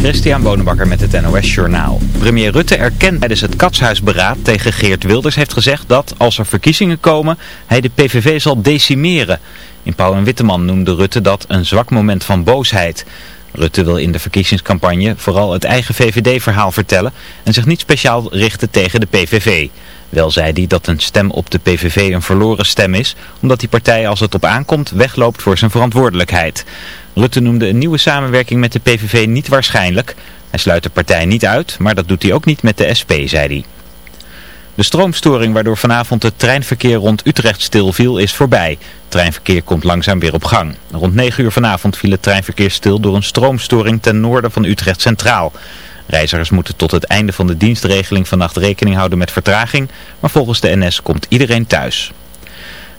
Christian Bonenbakker met het NOS Journaal. Premier Rutte erkent tijdens het katshuisberaad tegen Geert Wilders heeft gezegd dat als er verkiezingen komen hij de PVV zal decimeren. In Pauw en Witteman noemde Rutte dat een zwak moment van boosheid. Rutte wil in de verkiezingscampagne vooral het eigen VVD-verhaal vertellen en zich niet speciaal richten tegen de PVV. Wel zei hij dat een stem op de PVV een verloren stem is, omdat die partij als het op aankomt wegloopt voor zijn verantwoordelijkheid. Rutte noemde een nieuwe samenwerking met de PVV niet waarschijnlijk. Hij sluit de partij niet uit, maar dat doet hij ook niet met de SP, zei hij. De stroomstoring waardoor vanavond het treinverkeer rond Utrecht stilviel is voorbij. Treinverkeer komt langzaam weer op gang. Rond 9 uur vanavond viel het treinverkeer stil door een stroomstoring ten noorden van Utrecht Centraal. Reizigers moeten tot het einde van de dienstregeling vannacht rekening houden met vertraging, maar volgens de NS komt iedereen thuis.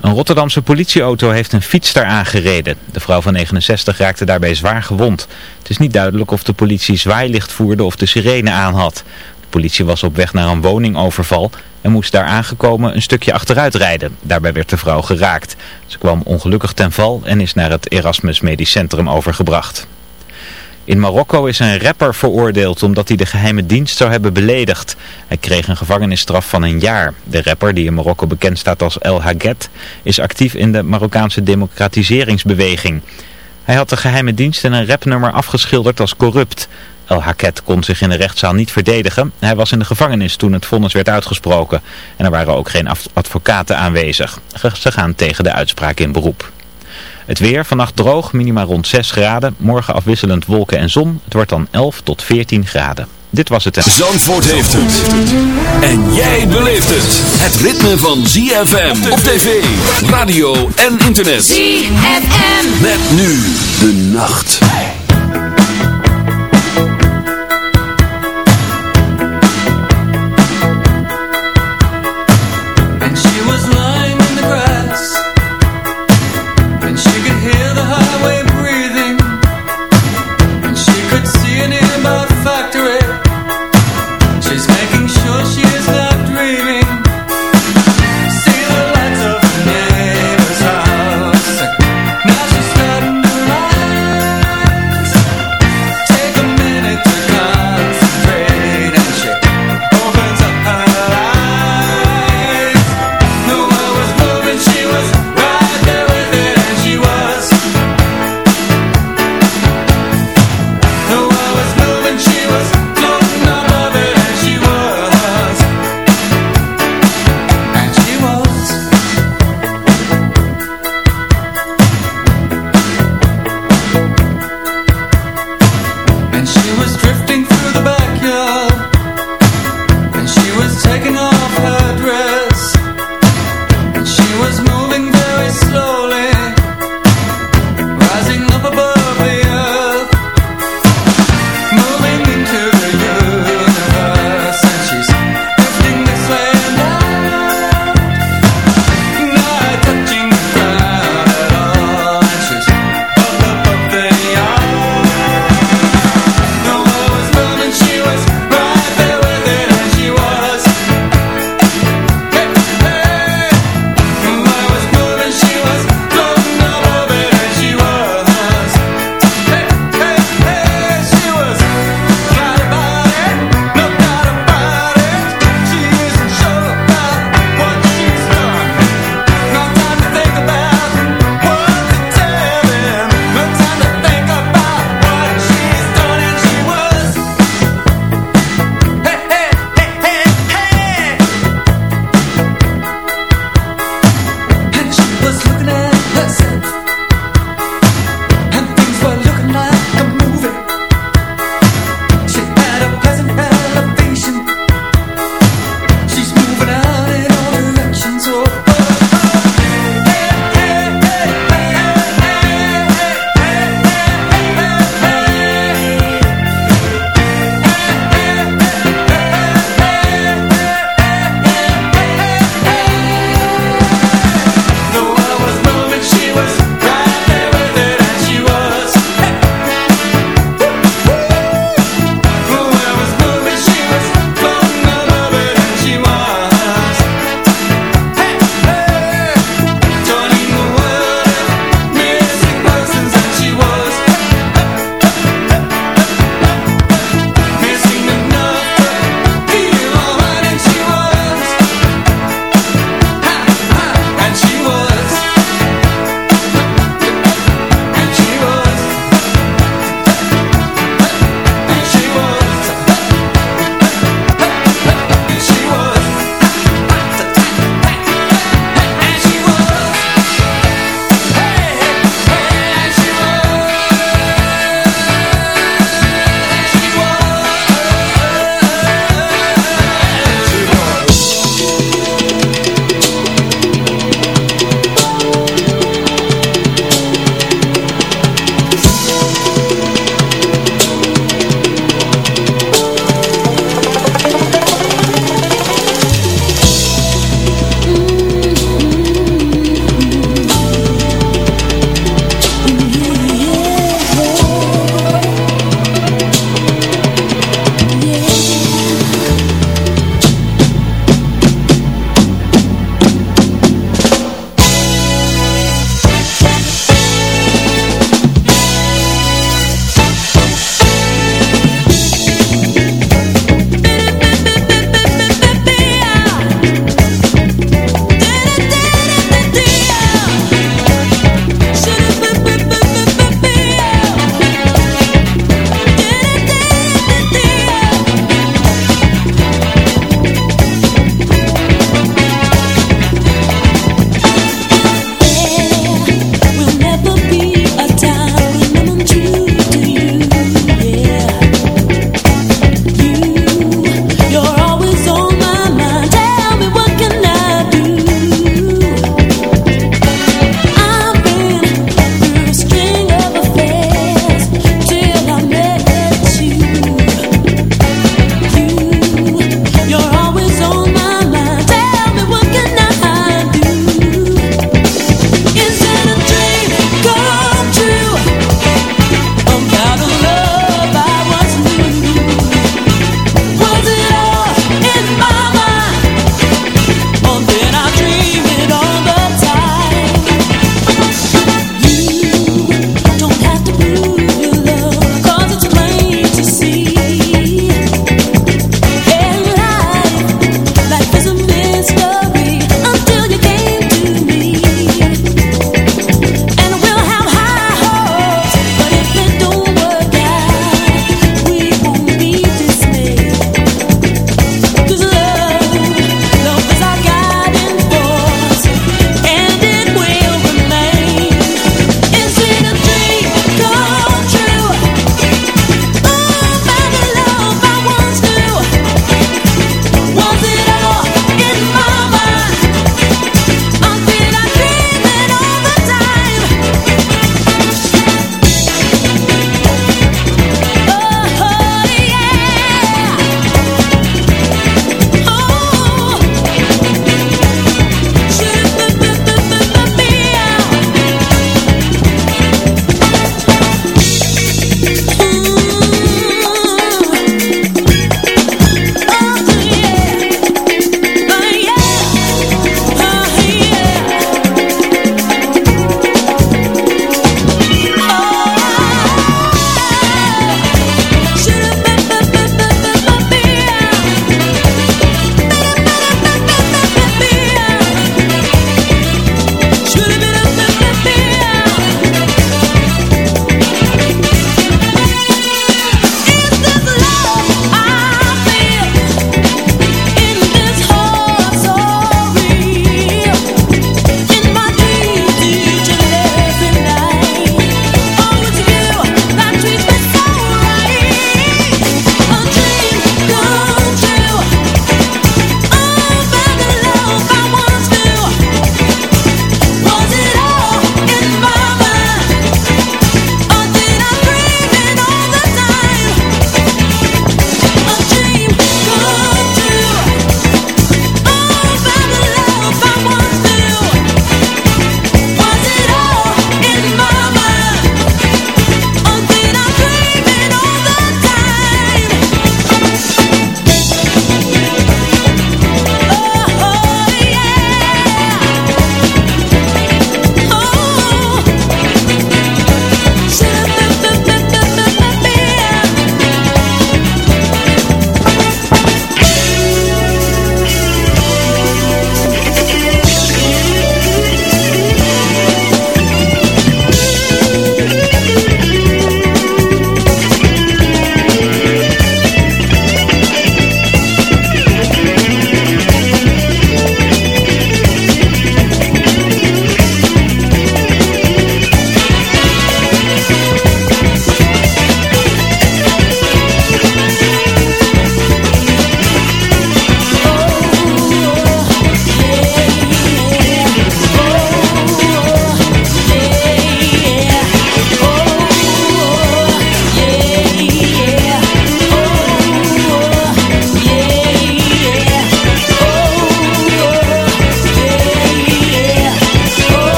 Een Rotterdamse politieauto heeft een fietster aangereden. De vrouw van 69 raakte daarbij zwaar gewond. Het is niet duidelijk of de politie zwaailicht voerde of de sirene aan had. De politie was op weg naar een woningoverval en moest daar aangekomen een stukje achteruit rijden. Daarbij werd de vrouw geraakt. Ze kwam ongelukkig ten val en is naar het Erasmus Medisch Centrum overgebracht. In Marokko is een rapper veroordeeld omdat hij de geheime dienst zou hebben beledigd. Hij kreeg een gevangenisstraf van een jaar. De rapper, die in Marokko bekend staat als El Haget, is actief in de Marokkaanse democratiseringsbeweging. Hij had de geheime dienst in een rapnummer afgeschilderd als corrupt. El Haket kon zich in de rechtszaal niet verdedigen. Hij was in de gevangenis toen het vonnis werd uitgesproken. En er waren ook geen advocaten aanwezig. Ze gaan tegen de uitspraak in beroep. Het weer, vannacht droog, minima rond 6 graden. Morgen afwisselend wolken en zon. Het wordt dan 11 tot 14 graden. Dit was het. Zandvoort heeft het. En jij beleeft het. Het ritme van ZFM op tv, radio en internet. ZFM. Met nu de nacht.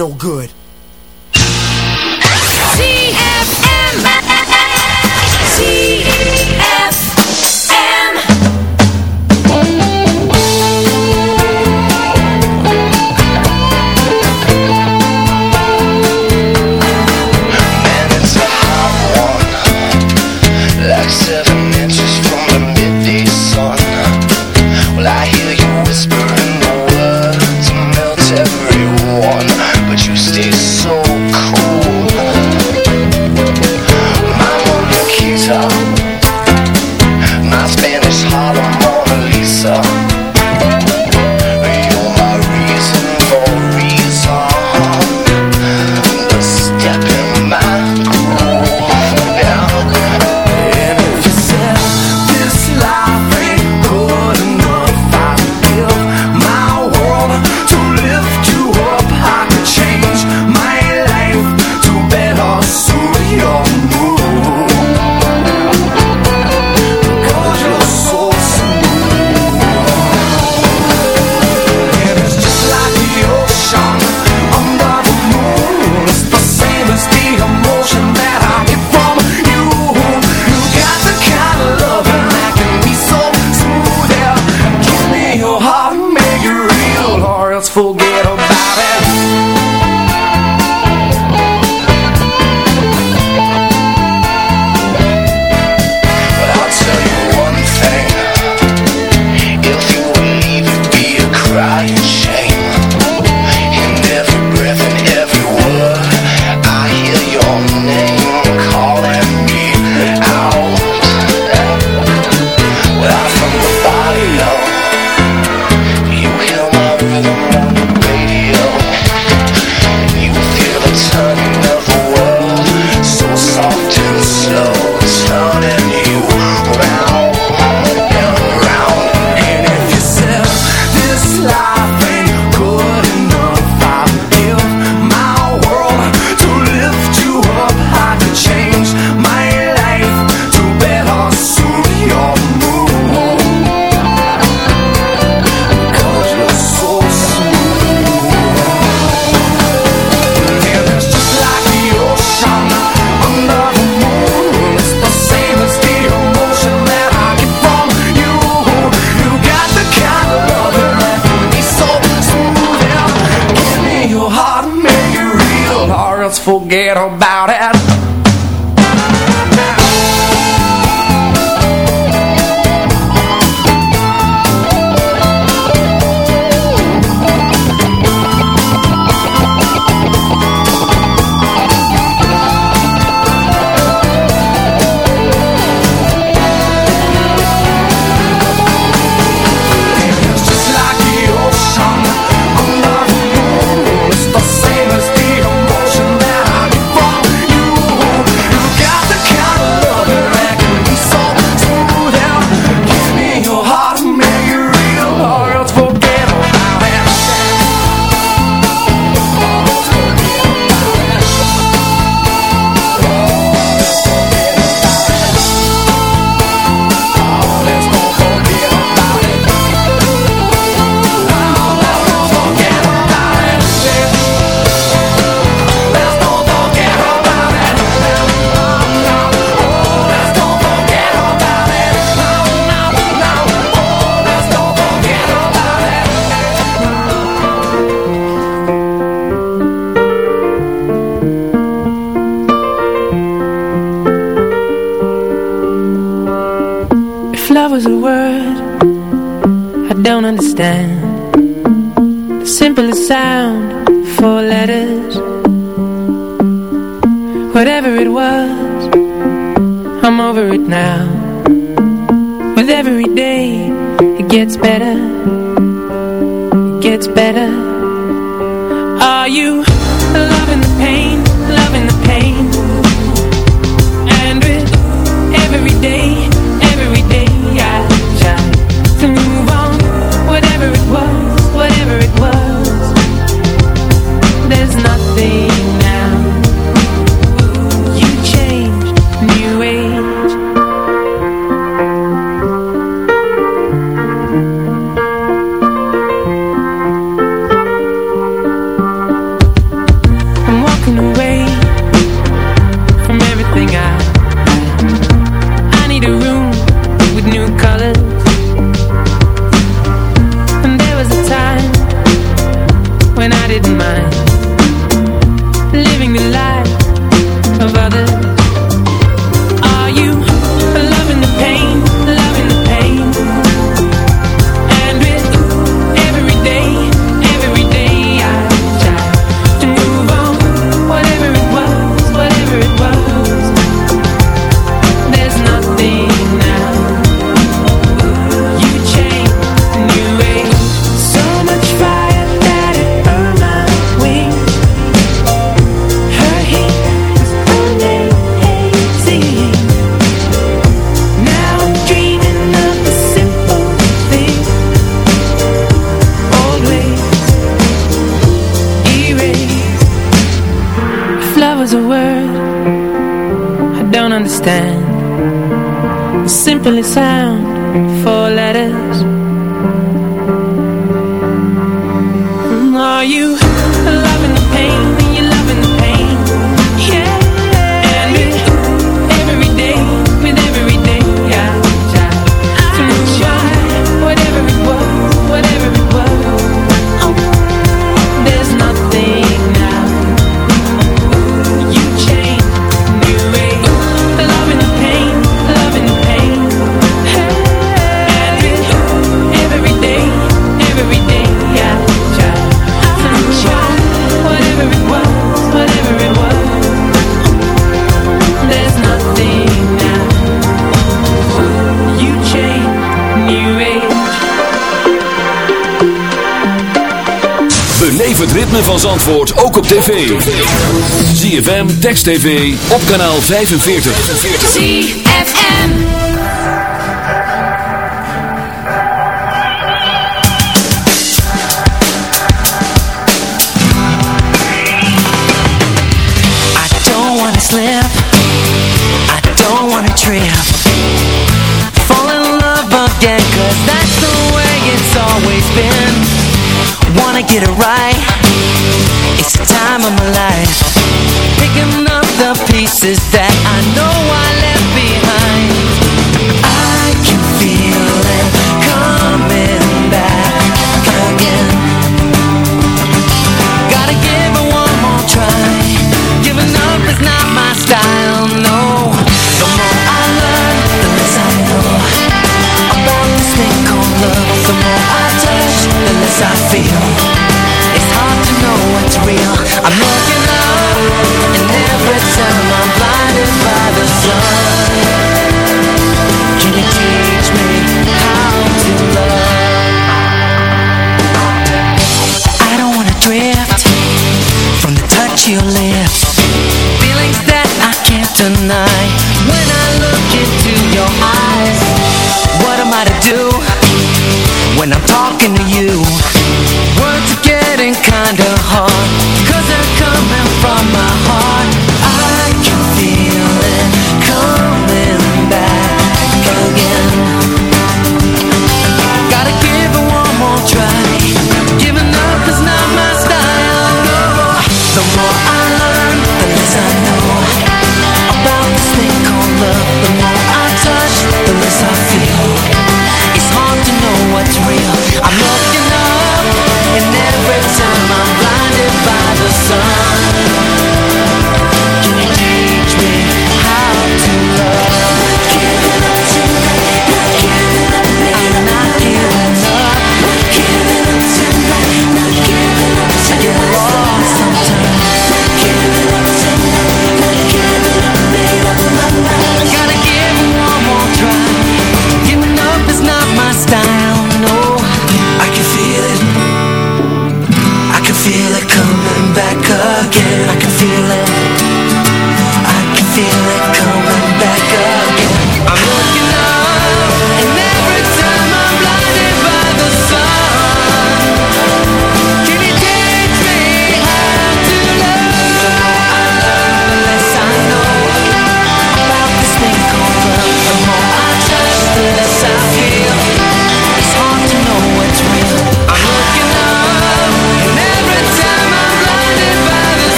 No good. Forget about it It gets better. It gets better. Are you loving the pain, loving the pain? And with every day, every day I try to move on. Whatever it was, whatever it was There's nothing Zandvoort ook op tv. ZFM, Text TV, op kanaal 45. ZFM I don't wanna slip. I don't wanna trip. Fall in love again Cause that's the way it's always been. Wanna get it right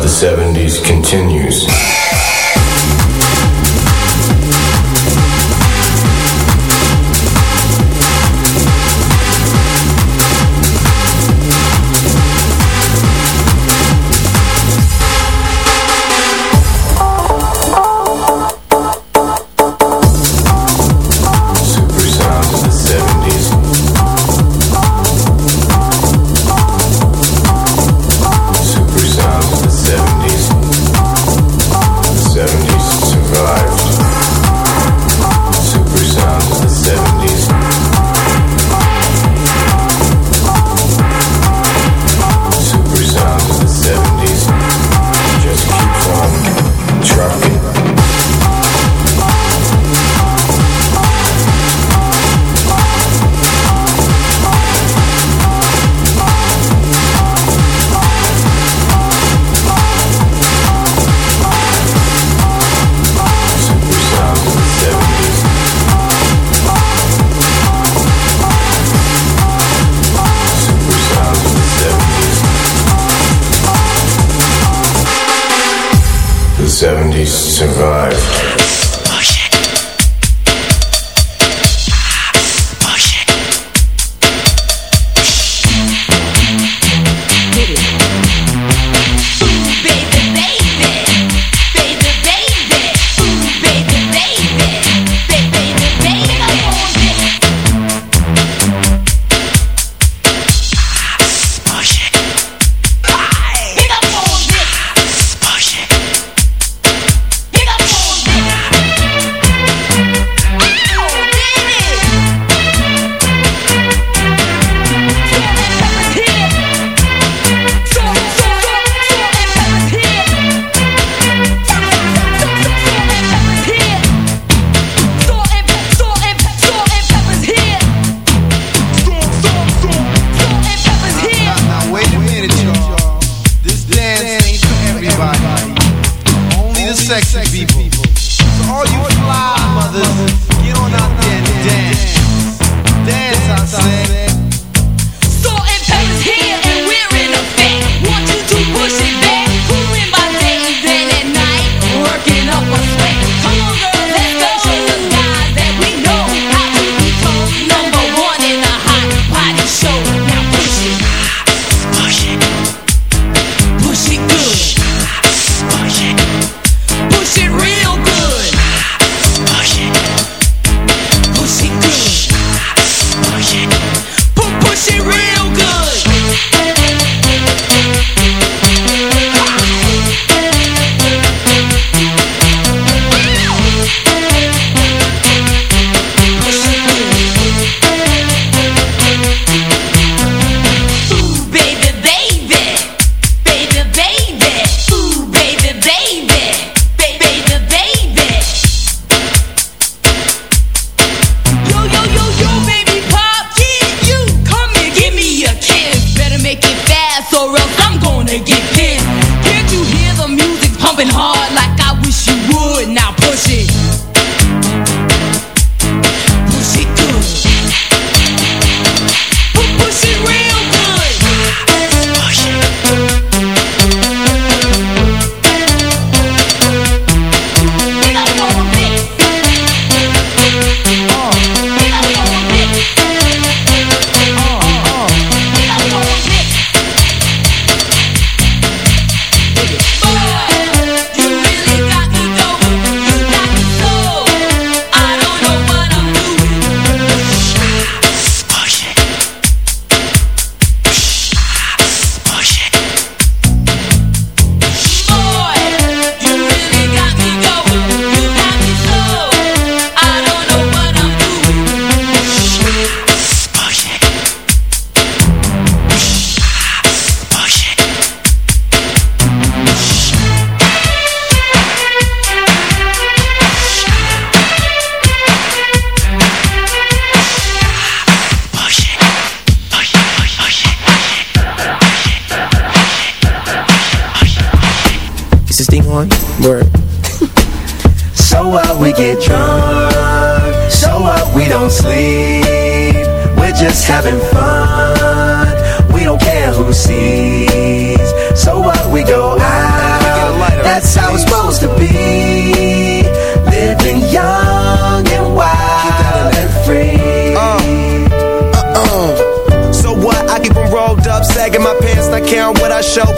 the 70s continues.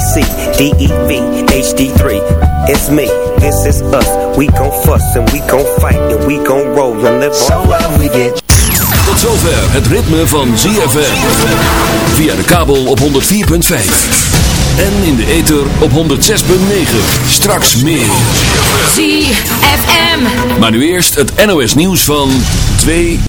DEV, HD3. It's me, this is us. We gon' fuss and we gon' fight and we gon' roll and live So on. what we get Tot zover het ritme van ZFM. Via de kabel op 104.5. En in de ether op 106.9. Straks meer. ZFM. Maar nu eerst het NOS nieuws van 2